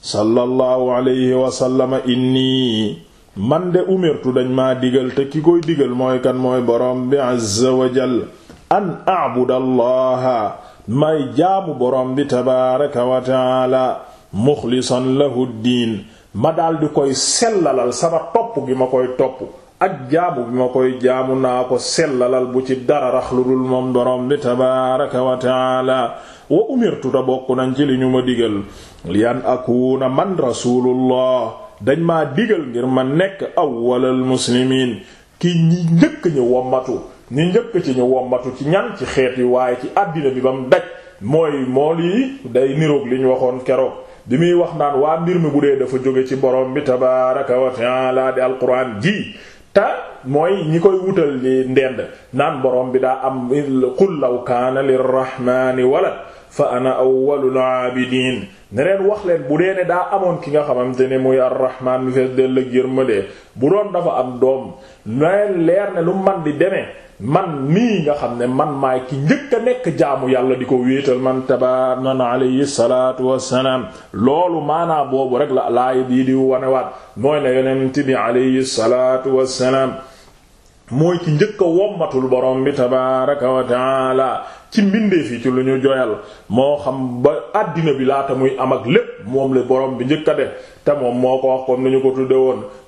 sallallahu alayhi wa sallama inni man de umirtu dañ maa digal te ki koy digal mooy kan mooy borom bi azza wa jal an a'buda allaha may jaamu borom bi tabaaraka wa taala muxlisan lahu diin ma daldi koy sellalal sama topp gi ma koy topp ak jaamu bi ma koy jaamu naa ko sellalal bu ci dara rax lu dul moom borom bi tabaaraka wa taala wa umirtu ta bokk nañ ci li ñu ma digal lian akuuna man rasulullah dañ ma digal ngir ma nekk awwalal muslimiin ki ñi njëkk ñu wommatu ñi njëkk ci ñu wommatu ci ñan ci xeet yi waaye ci àddina bi ba mu daj mooy mool yi day niroog li ñu waxoon keroog bi muy wax naan waa mbir mi bu dee dafa jóge ci borom bi tabaaraka wa ta'aala di alquran ji ta mooy ñi koy wutal li ndend naan borom bi daa am qul law kaana lirrahmaani walad fa ana awwalul aabidiin ne leen wax leen bu dee ne daa amoon ki nga xamante ne muy arrahmaan mi fees dell ak yërmande bu doon dafa am doom leen leer ne lu man di demee man nii nga xam ne man maay ki njëkk a nekk jaamu yàlla di ko wéetal man taba man alayhi salaatu wassalaam loolu maanaa boobu rek la laaya bii di wanewaat mooy ne yonent bi alayhi salaatu wassalaam mooy ki njëkk a wommatul borom bi tabaaraka wa taala ci mbindeef yi ci lu ñu joyal moo xam ba àddina bi laata muy am ak lépp moom la borom bi njëkk a def te moom moo ko wax comme ni ñu ko tudde woon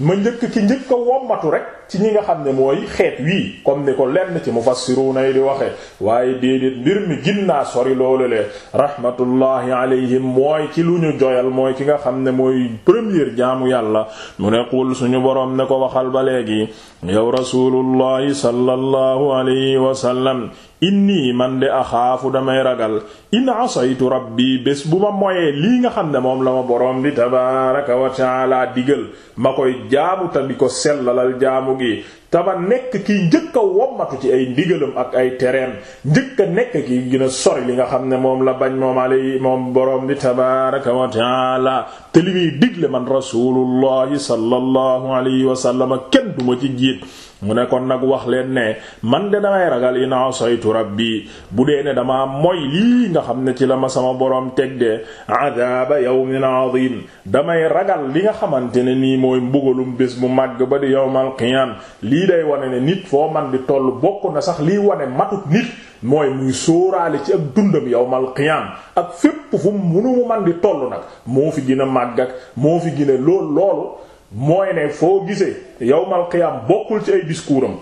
ma njëkk ci njëkk a wommatu rek ci ñi nga xam ne mooy xeet wii comme ni ko lenn ci mufassiruna yi di waxe waaye déedéet mbir mi ginnaa sori loolu le rahmatullahi alayhim mooy ci lu ñu joyal mooy ki nga xam ne mooy première jaamu yàlla mu ne qul suñu boroom ne ko waxal ba léegi yow rasulullahi sallallahu alayhi wa sallam inni man de axaafu damay ragal in asaytu rabbi bés bu ma moyee lii nga xam ne moom la ma boroom bi tabaaraka wa taala digal ma koy jaamu ta di ko sellalal jaamu gi tama nekk kiy njëkk a wommatu ci ay ndigalam ak ay tereem njëkk a nekk ki gën a sori li nga xam ne moom la bañ moom alay moom boroom bi tabaraka wa taala te li muy digle man rasulullahi sallallahu alayhi wa sallam kenn duma ci jiit mu ne kon nag wax leen ne man de damay ragal in asaytu rabbi bu dee ne damaa moy lii nga xam ne ci la ma sama borom teg de adaba yawmin azim damay ragal li nga xamante ne nii mooy mbugalum bés bu màgg ba di yawmal qiyam lii day wane ne nit foo man di toll bokk na sax lii wane matut nit mooy muy sóoraale ci ak dundam yawmal qiyam ak fépp fu mu man di toll nag moo fi gën a màgg ak moo fi gën a loolu mooy ne foo gisee yawmal qiyaam bokkul ci ay discours am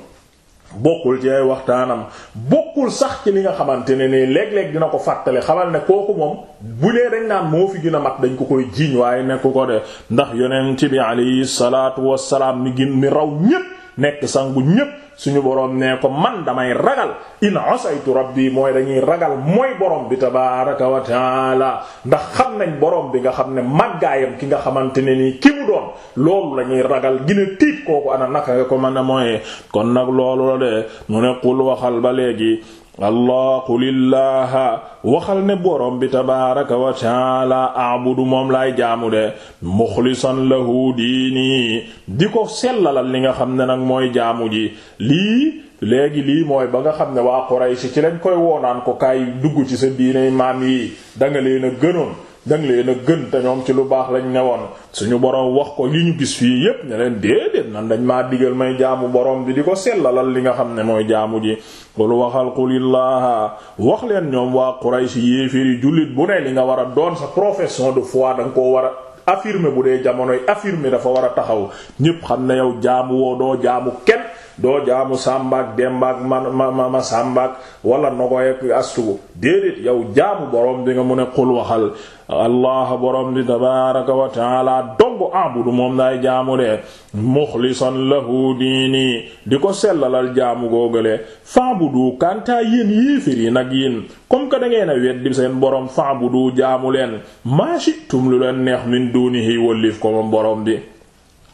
bokkul ci ay waxtaanam bokkul sax ci li nga xamante ne nii léeg-léeg dina ko fàttale xamal ne kooku moom bu dee dañ naan moo fi gën a mat dañ ko koy jiiñ waaye nekku ko de ndax yonent bi alayhi salaatu wassalaam mi gën mi raw ñépp nekk sangu ñépp suñu boroom nee ko man damay ragal in asaytu rabbi mooy dañuy ragal mooy boroom bi tabaaraka wa taala ndax xam nañ boroom bi nga xam ne màggaayam ki nga xamante ne nii ki mu doon loolu la ñuy ragal gina tiit kooku ana naka nga ko mën a mooyee kon nag loolu la de mu ne qul waxal ba léegi allah qulillaha waxal ne borom bi tabaaraka wa taala a'budu moom laay jaamu de muxlisan lahu diini di ko sellalal li nga xam ne nag mooy jaamu ji lii léegi lii mooy ba nga xam ne waa Quraysh ci lañ koy woonaan ko kaay dugg ci sa diine maam yi danga leen a gënoon danga leen a gën te ñoom ci lu baax lañ newoon suñu borom wax ko li ñu gis fii yépp ne leen déedéet nan dañ maa digal may jaamu borom bi di ko sellalal li nga xam ne mooy jaamu ji qul waxal qulillaaha wax leen ñoom waa Quraysh yéeféri jullit bu ne li nga war a doon sa profession de foi danga koo war a affirmer bu dee jamonoy affirmer dafa war a taxaw ñépp xam ne yow jaamu woo doo jaamu kenn doo jaamu sàmbaak dembaak ma ma ma sàmbaak wala nogoy ak astu déedéet yow jaamu borom bi nga mu ne qul waxal allah borom bi tabaaraka wa taala dong abudu moom daay jaamu de muxlisan lahu diini di ko sellalal jaamu googale faabudu kantaa yéen yéefér yi nag yéen comme que da ngeen a weddi seen borom faabudu jaamu leen maa shi'tum lu leen neex min dunihi wallif ko moom borom bi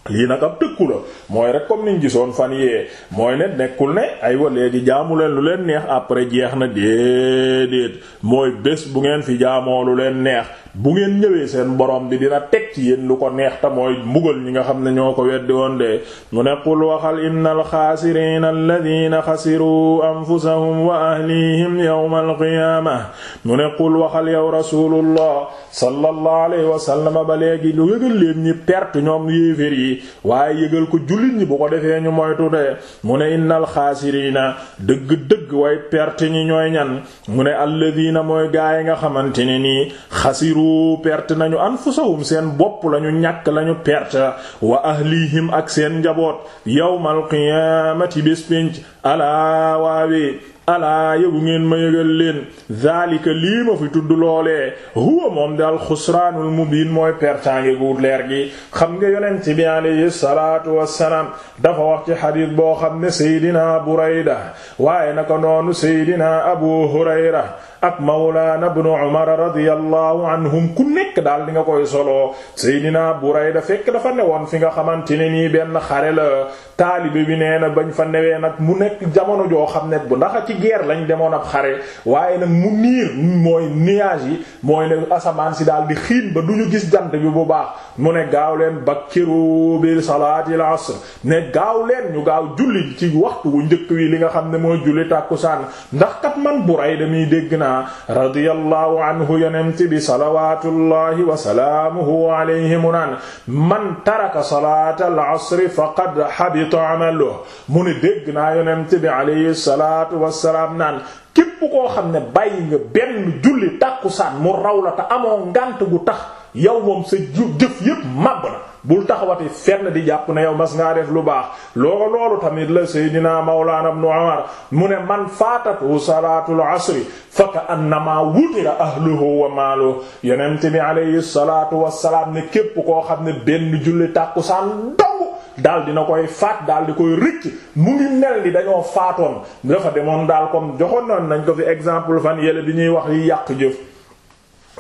lii nag ab tëkku la mooy rek comme niñ gisoon fan yee mooy ne nekkul ne aywa léegi jaamu leen lu leen neex après jeex na déedéet mooy bés bu ngeen fi jaamoo lu leen neex bu ngeen ñëwee seen borom bi dina teg ci yéen lu ko neex te mooy mbugal ñi nga xam ne ñoo ko weddi woon de mu ne qul waxal innal xaasiriina alladina xasiru anfusahum wa ahlihim yawma alqiyaama mu ne qul waxal yow rasulullah sallallahu alayhi wa sallam ba léegi lu yëgal leen ñi perte ñoom yéefér yi waaye yëgal ko jullit ñi bu ko defee ñu moytu de mu ne innal xaasiriina dëgg-dëgg way perte ñi ñooy ñan mu ne alladina mooy gaay nga xamante ne nii xasiru perte nañu anfusahum seen bopp lañu ñàkk lañu perte wa ahlihim ak seen njaboot yawmal qiyaamati bés pénc alaa waawee alaa yëgu ngeen ma yëgal leen zaalika lii ma fi tudd loolee huwa moom daal xusraanul mubiin mooy pertange gu leer gi xam nga yonent bi alayhi salaatu wassalaam dafa wax ci xadiis boo xam ne Seydina Burayda waaye naka noonu seydina abu hurayra ak mawlaana ibnu umar radiyallahu anhum ku nekk daal di nga koy solo seydina burayda fekk dafa newoon fi nga xamante ne nii benn xare la taalibe bi nee na bañ fa newee nag mu nekk jamono joo xam ne bu ndax ci guerre lañ demoon ab xare waaye nag mu niir mooy nuage yi mooy ne asamaan si daal di xiin ba du ñu gis jant bi bu baax mu ne gaaw leen bakkiru bi salaatil asr ne gaaw leen ñu gaaw julli ci waxtu wu njëkk wi li nga xam ne mooy julli tàkkusaan ndax kat man Burayda mi dégg naa radiyallahu anhu yonent bi salawatullahi wa salaamuhu alayhi mu naan man taraka salaata al-asri faqad habita amaluhu mu ne dégg naa yonent bi alayhi salaatu wassalaam naan képp koo xam ne bàyyi nga benn julli tàkkusaan mu raw la te amoo ngànt gu tax yow moom sa jëf yépp màbb na bul taxawati fenn di jàpp na yow mas ngaa def lu baax loolu loolu tamit la seydina mawlana ibn umar mu ne man faatatu salaatul asri fa ka annama wutira ahluhu wa maaluhu yonent bi alayhi salaatu wassalaam ne képp koo xam ne benn julli tàkkusaan dong daal dina koy faat daal di koy rëcc mu ngi mel ni dañoo faatoon dafa demoon daal comme joxoon noon nañ ko fi exemple fan yële bi ñuy wax yi yàq jëf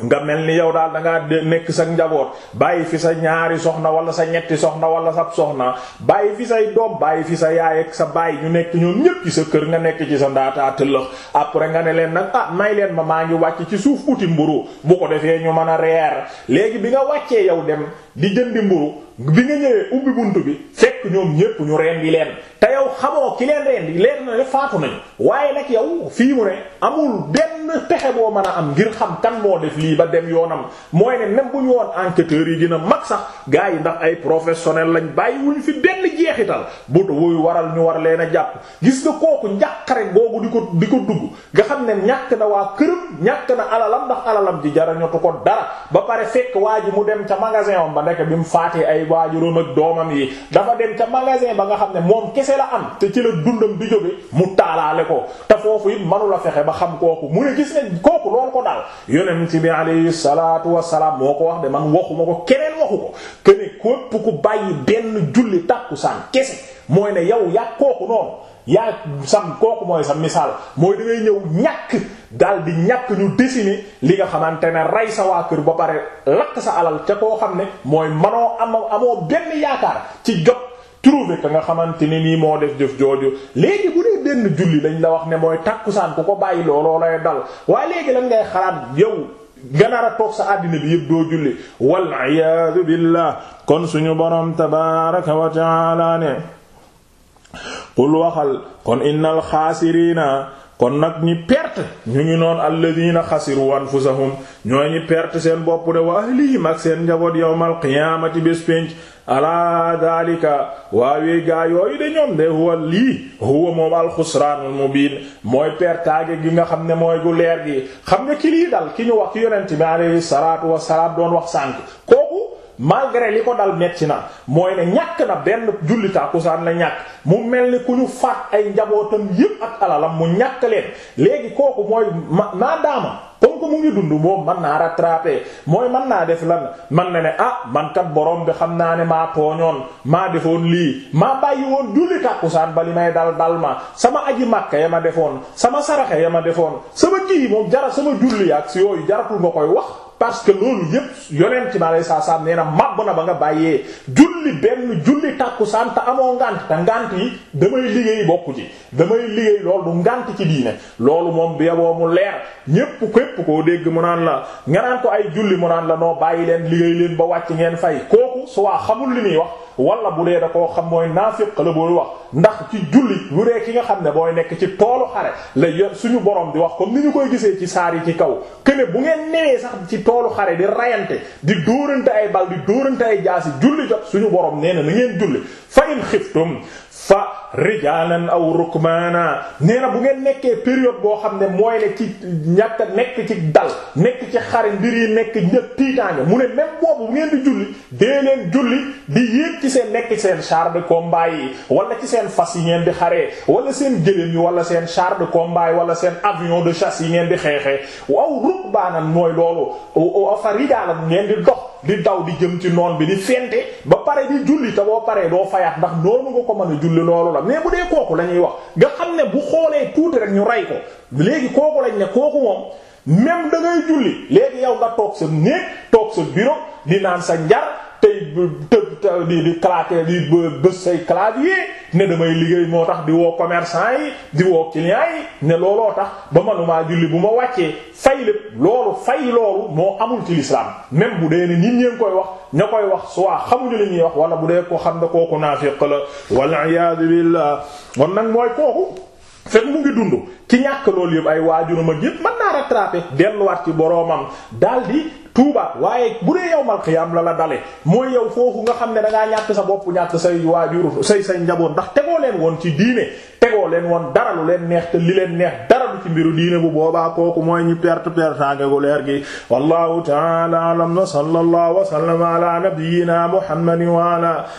nga mel ni yow daal da ngaa nekk sa njaboot bàyyi fi sa ñaari soxna wala sa ñetti soxna wala sa soxna bàyyi fi say doom bàyyi fi sa yaay ak sa baay ñu nekk ñoom ñépp ci sa kër nga nekk ci sa ndaataa tëllëx après nga ne leen nag ah may leen ma maa ngi wàcc ci suuf uti mburu bu ko defee ñu mën a reer léegi bi nga wàccee yow dem di jëndi mburu bi nga ñëwee ubbi bunt bi fekk ñoom ñépp ñu rendi leen te yow xamoo ki leen rendi leer na ne faatu nañu waaye nag yow fii mu ne amul benn pexe boo mën a am ngir xam kan moo def lii ba dem yoonam mooy ne même bu ñu woon enquêteurs yi dina mag sax gars yi ndax ay professionnel lañ bàyyi wuñ fi benn jeexital bu wuy waral ñu war leen a jàpp gis nga kooku njàqare googu di ko di ko dugg nga xam ne ñàkk na waa këram ñàkk na alalam ndax alalam ji jarañotu ko dara ba pare fekk waa ji mu dem ca magasin am ba nekk bi mu faatee ay waajuram ak doomam yi dafa dem ca magasin ba nga xam ne moom kese la am te ci la dundam di jóge mu taalaale ko te foofu it manu la fexe ba xam kooku mu ne gis ne kooku loolu ko daal yonent bi alayhi salaatu wassalaam moo ko wax de man waxuma ko keneen waxu ko kene képp ku bàyyi benn julli tàkkusaan kese mooy ne yow yàq kooku noonu yaa sam kooku mooy sa misaal mooy da ngay ñëw ñàkk daal di ñàkk ñu dessiner li nga xamante ne rey sa waa kër ba pare lakk sa alal ca koo xam ne mooy manoo am amoo benn yaakaar ci jot trouver ka nga xamante ne nii moo def jëf jooju léegi bu dee benn julli lañ la wax ne mooy tàkkusaan ku ko bàyyi looloo lay dal waaye léegi lan ngay xalaat yow nga nar a toog sa àddina bi yëpp doo julli wal iyaadu billah kon suñu borom tabaaraka wa ta'aala ne qul waxal kon innal xaasiriina kon nag ñi perte ñu ngi noon alladina xasiru anfusahum ñoo ñi perte seen bopp de wa ahlihim ak seen njaboot yawmal qiyaamati bés pénc alaa daalika waawee gaa yooyu de ñoom de huwa lii huwa moom alxusraanul mubiin mooy pertaage gi nga xam ne mooy gu leer gi xam nga ki lii dal ki ñu wax ki yonent bi alayhi salaatu wassalaam doon wax sànk malgré li ko dal metti na mooy ne ñàkk na benn julli tàkkusaan la ñàkk mu mel ni ku ñu faat ay njabootam yépp ak alalam mu ñàkk leen léegi kooku mooy ma naa daama comme que mu ngi dund moom man naa rattraper mooy man naa def lan man na ne ah man kat borom bi xam naa ne maa tooñoon maa defoon lii maa bàyyi woon julli tàkkusaan ba li may dal dal ma sama aji màkka ya ma defoon sama saraxe ya ma defoon sama kii moom jara sama julli ak si yooyu jaratul nga koy wax parce que loolu yépp yonent bi alei saa salaam nee na màbb na ba nga bàyyee julli benn julli tàkkusaan te amoo ngànt te ngànt yi damay liggéey bokku ci damay liggéey loolu du ngànt ci diine loolu moom bi yaboo mu leer ñépp képp koo dégg mu naan la nga naan ko ay julli mu naan la noo bàyyi leen liggéey leen ba wàcc ngeen fay kooku su waa xamul li muy wax wala bu dee da koo xam mooy naafiq la booy wax ndax ci julli bu dee ki nga xam ne booy nekk ci toolu xare la suñu borom di wax comme ni ñu koy gisee ci saar yi ci kaw këne bu ngeen newee sax ci toolu xare di rayante di dóorante ay bal di dóorante ay jaasi julli jot suñu borom nee na na ngeen julli fa in xiftum fa rijalan aw rukmana nee na bu ngeen nekkee période boo xam ne mooy ne ci ñàkk nekk ci dal nekk ci xare mbir yi nekk ñëpp tiitaange mu ne même boobu bu ngeen di julli dee leen julli di yéeg ci seen nekk ci seen char de combat yi wala ci seen fas yi ngeen di xaree wala seen gëléem yi wala seen char de combat yi wala seen avion de chasse yi ngeen di xeexee waaw rukbaanan mooy loolu afa rijaalan ngeen di dox di daw di jëm ci noon bi di fente ba pare di julli te boo paree doo fayaat ndax noonu nga ko mën a julli loolu la mais bu dee kooku la ñuy wax nga xam ne bu xoolee tuuti rek ñu rey ko léegi kooku lañ ne kooku moom même da ngay julli léegi yow nga toog sa néeg toog sa bureau di naan sa njar tey tëb di di claquer di bës say clavier ne damay liggéey moo tax di woo commerçant yi di woo client yi ne looloo tax ba manumaa julli bu ma wàccee fay lépp loolu fay loolu moo amul ci l'islam même bu dee ne nit ñeen koy wax ña koy wax soit xamuñu li ñuy wax wala bu dee ko xam ne kooku naafiq la wal iyaadu billah kon nag mooy kooku fekk mu ngi dund ci ñàkk loolu yëpp ay waajuram ak yëpp mën naa rattraper delluwaat ci boroomam daldi tuubaat waaye bu dee yawmal qiyaam la la dale mooy yow foofu nga xam ne da ngaa ñàkk sa bopp ñàkk say waajur say say njaboot ndax tegoo leen woon ci diine tegoo leen woon dara lu leen neex te li leen neex dara du ci mbiru diine bu boobaa kooku mooy ñi perte pertange gu leer gi wallahu ta'ala a'lam wa sallallahu wa sallama ala nabiyyina muhammadin wa ala